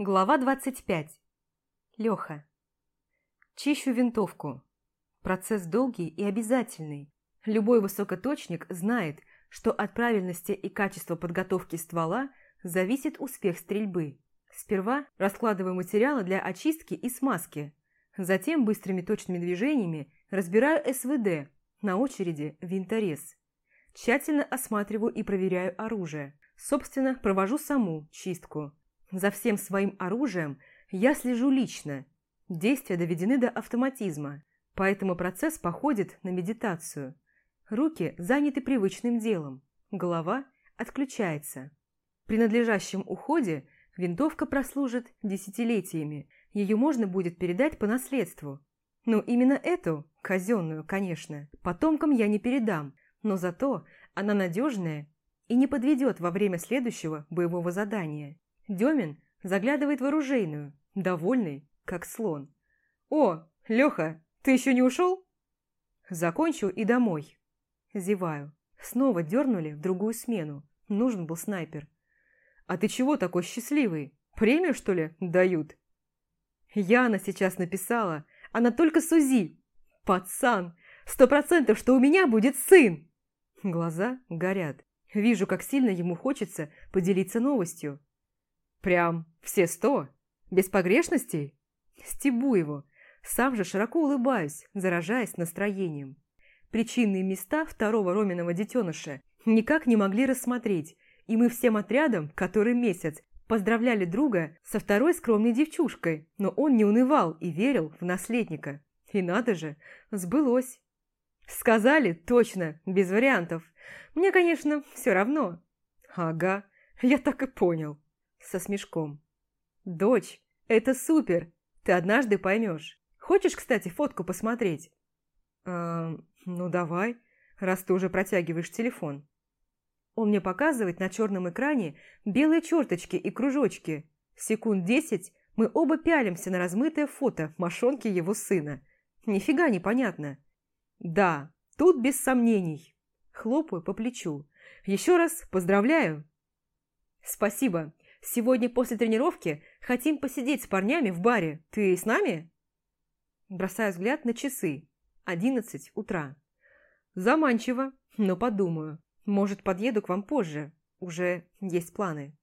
Глава 25. Леха. Чищу винтовку. Процесс долгий и обязательный. Любой высокоточник знает, что от правильности и качества подготовки ствола зависит успех стрельбы. Сперва раскладываю материалы для очистки и смазки. Затем быстрыми точными движениями разбираю СВД, на очереди винторез. Тщательно осматриваю и проверяю оружие. Собственно, провожу саму чистку. За всем своим оружием я слежу лично. Действия доведены до автоматизма, поэтому процесс походит на медитацию. Руки заняты привычным делом, голова отключается. При надлежащем уходе винтовка прослужит десятилетиями, ее можно будет передать по наследству. Ну, именно эту, казенную, конечно, потомкам я не передам, но зато она надежная и не подведет во время следующего боевого задания. Демин заглядывает в оружейную, довольный, как слон. «О, Леха, ты еще не ушел?» «Закончу и домой». Зеваю. Снова дернули в другую смену. Нужен был снайпер. «А ты чего такой счастливый? Премию, что ли, дают?» Яна сейчас написала. Она только с УЗИ. «Пацан! Сто процентов, что у меня будет сын!» Глаза горят. Вижу, как сильно ему хочется поделиться новостью. Прям все сто? Без погрешностей? Стебу его. Сам же широко улыбаюсь, заражаясь настроением. Причинные места второго Роминого детеныша никак не могли рассмотреть, и мы всем отрядом, который месяц, поздравляли друга со второй скромной девчушкой, но он не унывал и верил в наследника. И надо же, сбылось. Сказали точно, без вариантов. Мне, конечно, все равно. Ага, я так и понял со смешком. «Дочь, это супер! Ты однажды поймешь. Хочешь, кстати, фотку посмотреть?» «Э, «Ну, давай, раз ты уже протягиваешь телефон». Он мне показывает на черном экране белые черточки и кружочки. Секунд десять мы оба пялимся на размытое фото мошонки его сына. Нифига непонятно. Да, тут без сомнений. Хлопаю по плечу. Еще раз поздравляю. Спасибо. Сегодня после тренировки хотим посидеть с парнями в баре. Ты с нами?» Бросаю взгляд на часы. Одиннадцать утра. Заманчиво, но подумаю. Может, подъеду к вам позже. Уже есть планы.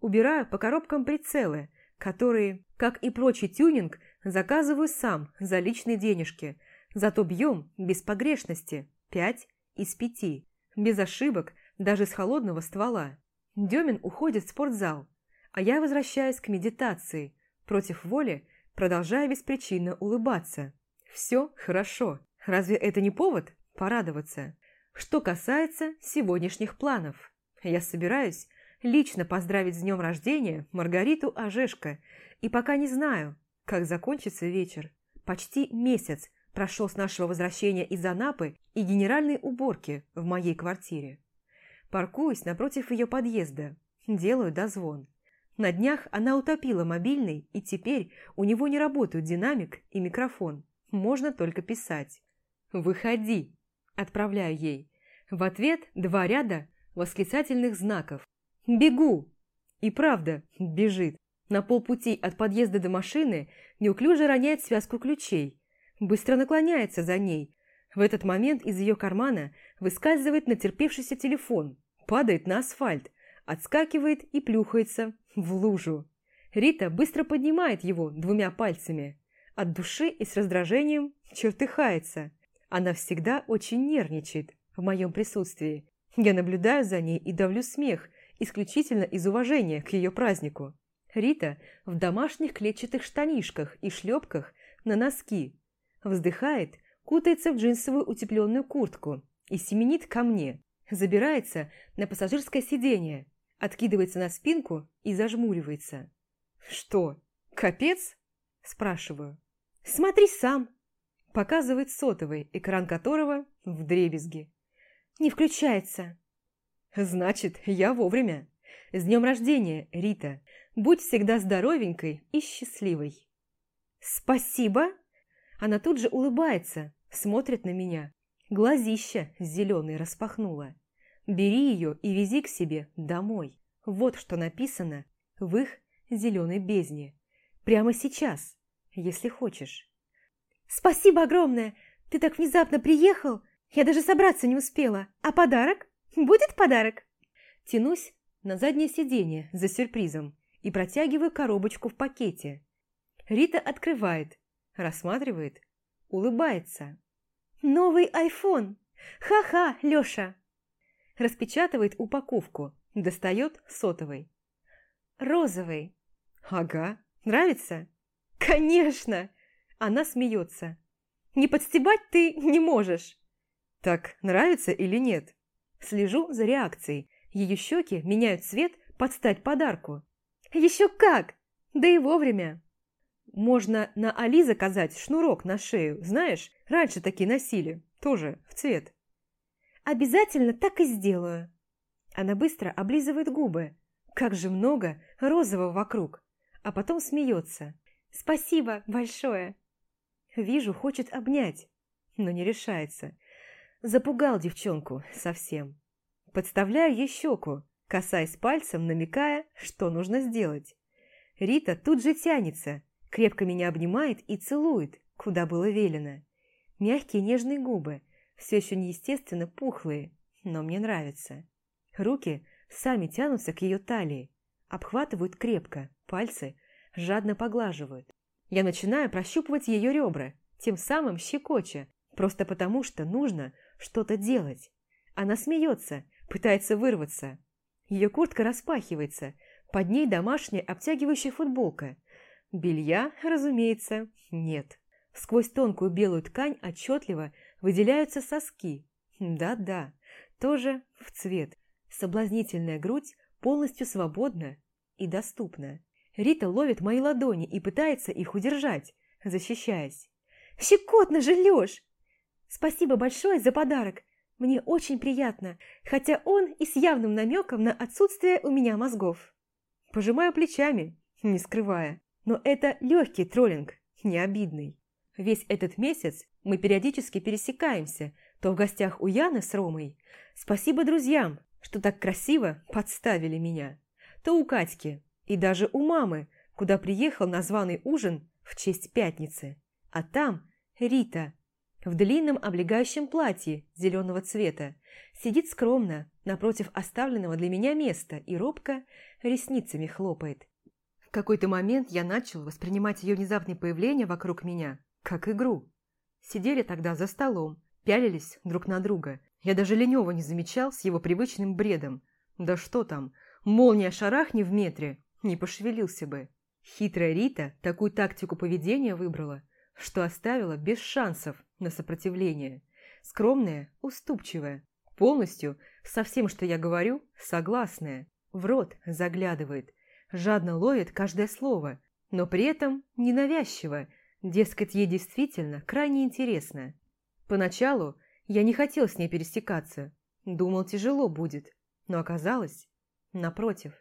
Убираю по коробкам прицелы, которые, как и прочий тюнинг, заказываю сам за личные денежки. Зато бьем без погрешности. Пять из пяти. Без ошибок, даже с холодного ствола. Демин уходит в спортзал, а я возвращаюсь к медитации, против воли, продолжая беспричинно улыбаться. Все хорошо. Разве это не повод порадоваться? Что касается сегодняшних планов. Я собираюсь лично поздравить с днем рождения Маргариту Ожешко, и пока не знаю, как закончится вечер. Почти месяц прошел с нашего возвращения из Анапы и генеральной уборки в моей квартире. Паркуюсь напротив ее подъезда. Делаю дозвон. На днях она утопила мобильный, и теперь у него не работают динамик и микрофон. Можно только писать. «Выходи!» – отправляю ей. В ответ два ряда восклицательных знаков. «Бегу!» И правда, бежит. На полпути от подъезда до машины неуклюже роняет связку ключей. Быстро наклоняется за ней, в этот момент из ее кармана выскальзывает натерпевшийся телефон, падает на асфальт, отскакивает и плюхается в лужу. Рита быстро поднимает его двумя пальцами. От души и с раздражением чертыхается. Она всегда очень нервничает в моем присутствии. Я наблюдаю за ней и давлю смех, исключительно из уважения к ее празднику. Рита в домашних клетчатых штанишках и шлепках на носки. Вздыхает кутается в джинсовую утепленную куртку и семенит ко мне, забирается на пассажирское сиденье, откидывается на спинку и зажмуривается. «Что, капец?» – спрашиваю. «Смотри сам!» – показывает сотовый, экран которого в дребезги. «Не включается!» «Значит, я вовремя!» «С днем рождения, Рита! Будь всегда здоровенькой и счастливой!» «Спасибо!» Она тут же улыбается, смотрит на меня. Глазища зеленые распахнула. Бери ее и вези к себе домой. Вот что написано в их зеленой бездне. Прямо сейчас, если хочешь. «Спасибо огромное! Ты так внезапно приехал! Я даже собраться не успела. А подарок? Будет подарок?» Тянусь на заднее сиденье за сюрпризом и протягиваю коробочку в пакете. Рита открывает, рассматривает, улыбается. «Новый айфон! Ха-ха, Лёша!» Распечатывает упаковку, достает сотовый. «Розовый!» «Ага, нравится?» «Конечно!» Она смеется. «Не подстебать ты не можешь!» «Так нравится или нет?» Слежу за реакцией. Ее щеки меняют цвет под стать подарку. «Еще как! Да и вовремя!» Можно на Али заказать шнурок на шею. Знаешь, раньше такие носили. Тоже в цвет. Обязательно так и сделаю. Она быстро облизывает губы. Как же много розового вокруг. А потом смеется. Спасибо большое. Вижу, хочет обнять, но не решается. Запугал девчонку совсем. Подставляю ей щеку, касаясь пальцем, намекая, что нужно сделать. Рита тут же тянется, крепко меня обнимает и целует, куда было велено. Мягкие нежные губы, все еще неестественно пухлые, но мне нравятся. Руки сами тянутся к ее талии, обхватывают крепко, пальцы жадно поглаживают. Я начинаю прощупывать ее ребра, тем самым щекоча, просто потому что нужно что-то делать. Она смеется, пытается вырваться. Ее куртка распахивается, под ней домашняя обтягивающая футболка. Белья, разумеется, нет. Сквозь тонкую белую ткань отчетливо выделяются соски. Да-да, тоже в цвет. Соблазнительная грудь полностью свободна и доступна. Рита ловит мои ладони и пытается их удержать, защищаясь. «Щекотно же, Лёш! Спасибо большое за подарок. Мне очень приятно, хотя он и с явным намеком на отсутствие у меня мозгов». Пожимаю плечами, не скрывая. Но это легкий троллинг, не обидный. Весь этот месяц мы периодически пересекаемся, то в гостях у Яны с Ромой. Спасибо друзьям, что так красиво подставили меня. То у Катьки, и даже у мамы, куда приехал на званый ужин в честь пятницы. А там Рита в длинном облегающем платье зеленого цвета сидит скромно напротив оставленного для меня места и робко ресницами хлопает. Какой-то момент я начал воспринимать ее внезапное появление вокруг меня как игру. Сидели тогда за столом, пялились друг на друга. Я даже Ленева не замечал с его привычным бредом. Да что там, молния шарахни в метре, не пошевелился бы. Хитрая Рита такую тактику поведения выбрала, что оставила без шансов на сопротивление. Скромная, уступчивая, полностью со всем, что я говорю, согласная. В рот заглядывает, жадно ловит каждое слово, но при этом ненавязчиво, дескать, ей действительно крайне интересно. Поначалу я не хотел с ней пересекаться, думал, тяжело будет, но оказалось, напротив.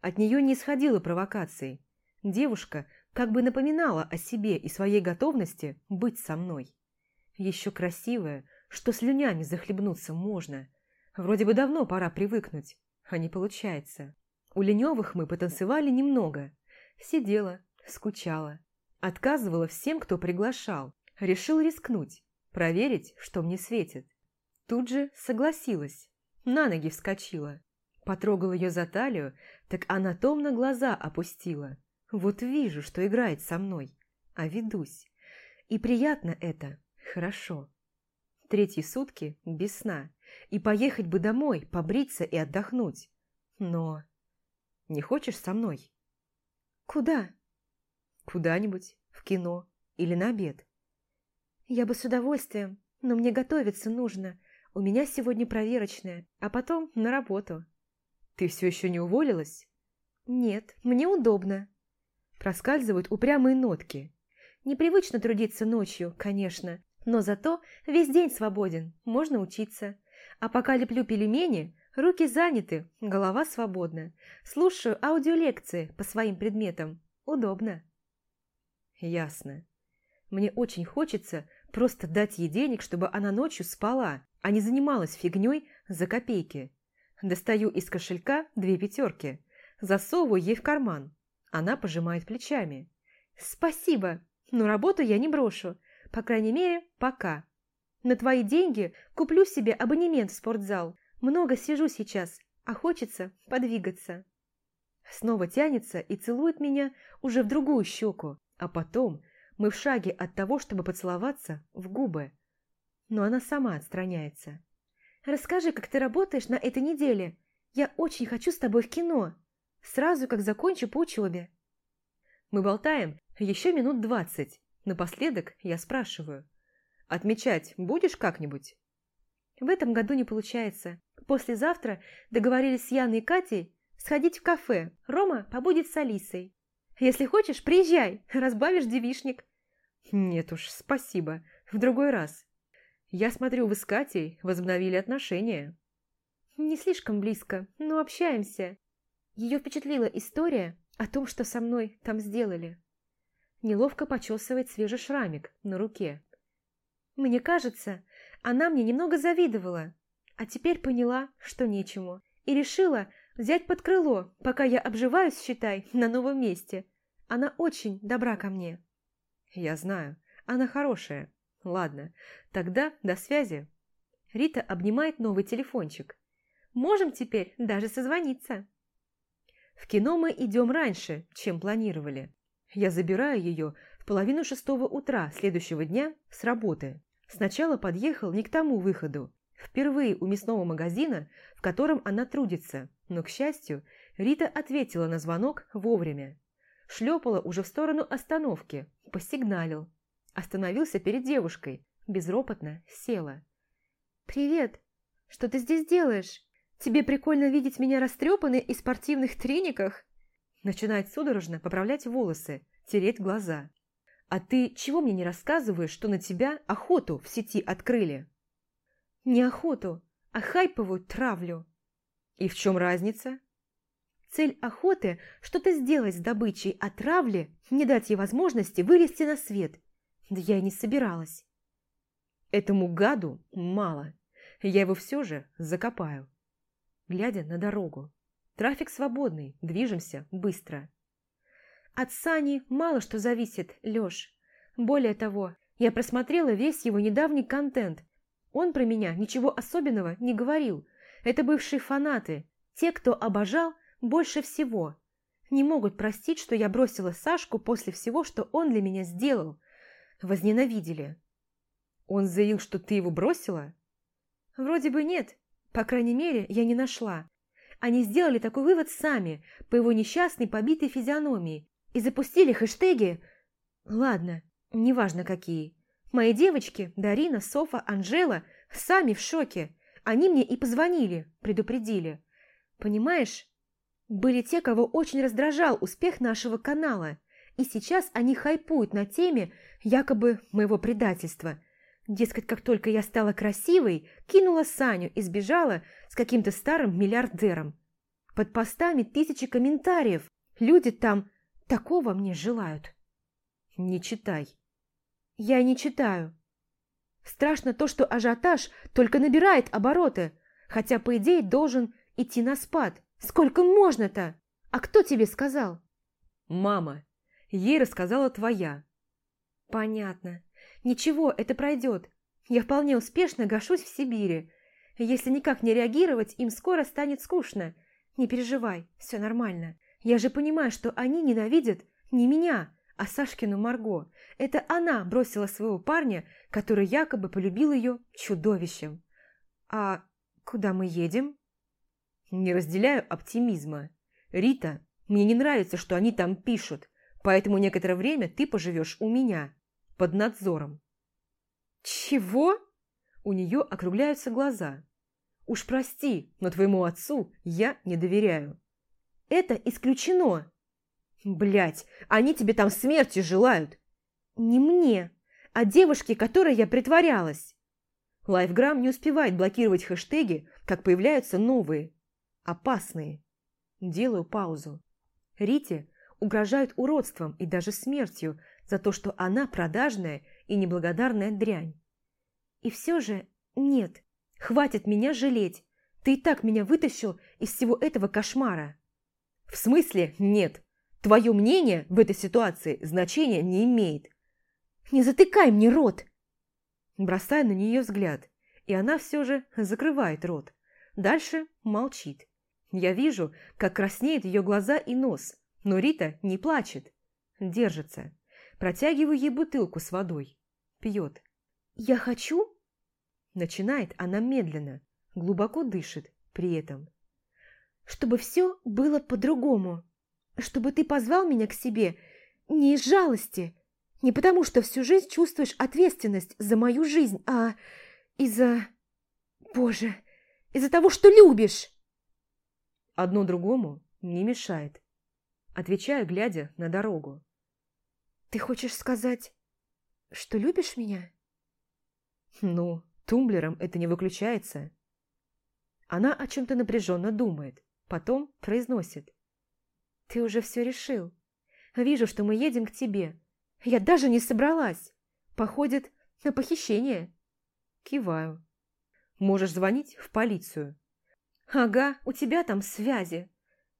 От нее не исходило провокаций. Девушка как бы напоминала о себе и своей готовности быть со мной. Еще красивая, что слюнями захлебнуться можно. Вроде бы давно пора привыкнуть, а не получается. У Леневых мы потанцевали немного. Сидела, скучала. Отказывала всем, кто приглашал. Решил рискнуть, проверить, что мне светит. Тут же согласилась. На ноги вскочила. Потрогал ее за талию, так она томно глаза опустила. Вот вижу, что играет со мной, а ведусь. И приятно это, хорошо. Третьи сутки без сна. И поехать бы домой, побриться и отдохнуть. Но... Не хочешь со мной? Куда? Куда-нибудь, в кино или на обед. Я бы с удовольствием, но мне готовиться нужно. У меня сегодня проверочная, а потом на работу. «Ты все еще не уволилась?» «Нет, мне удобно». Проскальзывают упрямые нотки. «Непривычно трудиться ночью, конечно, но зато весь день свободен, можно учиться. А пока леплю пельмени, руки заняты, голова свободна. Слушаю аудиолекции по своим предметам. Удобно». «Ясно. Мне очень хочется просто дать ей денег, чтобы она ночью спала, а не занималась фигней за копейки. Достаю из кошелька две пятерки, засовываю ей в карман. Она пожимает плечами. «Спасибо, но работу я не брошу. По крайней мере, пока. На твои деньги куплю себе абонемент в спортзал. Много сижу сейчас, а хочется подвигаться». Снова тянется и целует меня уже в другую щеку, а потом мы в шаге от того, чтобы поцеловаться в губы. Но она сама отстраняется. «Расскажи, как ты работаешь на этой неделе. Я очень хочу с тобой в кино. Сразу, как закончу по учебе». Мы болтаем еще минут двадцать. Напоследок я спрашиваю. «Отмечать будешь как-нибудь?» В этом году не получается. Послезавтра договорились с Яной и Катей сходить в кафе. Рома побудет с Алисой. Если хочешь, приезжай, разбавишь девишник. Нет уж, спасибо. В другой раз. Я смотрю, вы с Катей возобновили отношения. Не слишком близко, но общаемся. Ее впечатлила история о том, что со мной там сделали. Неловко почесывает свежий шрамик на руке. Мне кажется, она мне немного завидовала, а теперь поняла, что нечему, и решила взять под крыло, пока я обживаюсь, считай, на новом месте. Она очень добра ко мне. Я знаю, она хорошая. Ладно, тогда до связи. Рита обнимает новый телефончик. Можем теперь даже созвониться. В кино мы идем раньше, чем планировали. Я забираю ее в половину шестого утра следующего дня с работы. Сначала подъехал не к тому выходу. Впервые у мясного магазина, в котором она трудится, но, к счастью, Рита ответила на звонок вовремя. Шлепала уже в сторону остановки, посигналил. Остановился перед девушкой, безропотно села. «Привет! Что ты здесь делаешь? Тебе прикольно видеть меня растрепанной и спортивных трениках?» Начинает судорожно поправлять волосы, тереть глаза. «А ты чего мне не рассказываешь, что на тебя охоту в сети открыли?» «Не охоту, а хайповую травлю». «И в чем разница?» Цель охоты – что-то сделать с добычей, а травли – не дать ей возможности вылезти на свет. Да я и не собиралась. Этому гаду мало. Я его все же закопаю. Глядя на дорогу. Трафик свободный, движемся быстро. От Сани мало что зависит, Лёш. Более того, я просмотрела весь его недавний контент. Он про меня ничего особенного не говорил. Это бывшие фанаты, те, кто обожал больше всего. Не могут простить, что я бросила Сашку после всего, что он для меня сделал. Возненавидели. Он заявил, что ты его бросила? Вроде бы нет. По крайней мере, я не нашла. Они сделали такой вывод сами, по его несчастной побитой физиономии, и запустили хэштеги... Ладно, неважно какие. Мои девочки, Дарина, Софа, Анжела, сами в шоке. Они мне и позвонили, предупредили. Понимаешь, были те, кого очень раздражал успех нашего канала, и сейчас они хайпуют на теме якобы моего предательства. Дескать, как только я стала красивой, кинула Саню и сбежала с каким-то старым миллиардером. Под постами тысячи комментариев. Люди там такого мне желают. Не читай. Я не читаю. Страшно то, что ажиотаж только набирает обороты, хотя, по идее, должен идти на спад. Сколько можно-то? А кто тебе сказал? Мама. Ей рассказала твоя. Понятно. Ничего, это пройдет. Я вполне успешно гашусь в Сибири. Если никак не реагировать, им скоро станет скучно. Не переживай, все нормально. Я же понимаю, что они ненавидят не меня, а Сашкину Марго. Это она бросила своего парня, который якобы полюбил ее чудовищем. А куда мы едем? Не разделяю оптимизма. Рита, мне не нравится, что они там пишут, поэтому некоторое время ты поживешь у меня, под надзором. Чего? У нее округляются глаза. Уж прости, но твоему отцу я не доверяю. Это исключено. Блять, они тебе там смерти желают. Не мне, а девушке, которой я притворялась. Лайфграм не успевает блокировать хэштеги, как появляются новые опасные. Делаю паузу. Рите угрожают уродством и даже смертью за то, что она продажная и неблагодарная дрянь. И все же нет, хватит меня жалеть. Ты и так меня вытащил из всего этого кошмара. В смысле нет? Твое мнение в этой ситуации значения не имеет. Не затыкай мне рот!» Бросаю на нее взгляд, и она все же закрывает рот. Дальше молчит. Я вижу, как краснеют ее глаза и нос, но Рита не плачет. Держится. Протягиваю ей бутылку с водой. Пьет. «Я хочу?» Начинает она медленно, глубоко дышит при этом. «Чтобы все было по-другому. Чтобы ты позвал меня к себе не из жалости, не потому что всю жизнь чувствуешь ответственность за мою жизнь, а из-за... Боже, из-за того, что любишь!» Одно другому не мешает. Отвечаю, глядя на дорогу. «Ты хочешь сказать, что любишь меня?» «Ну, тумблером это не выключается». Она о чем-то напряженно думает, потом произносит. «Ты уже все решил. Вижу, что мы едем к тебе. Я даже не собралась. Походит на похищение». Киваю. «Можешь звонить в полицию». «Ага, у тебя там связи»,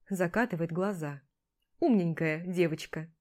закатывает глаза. Умненькая девочка.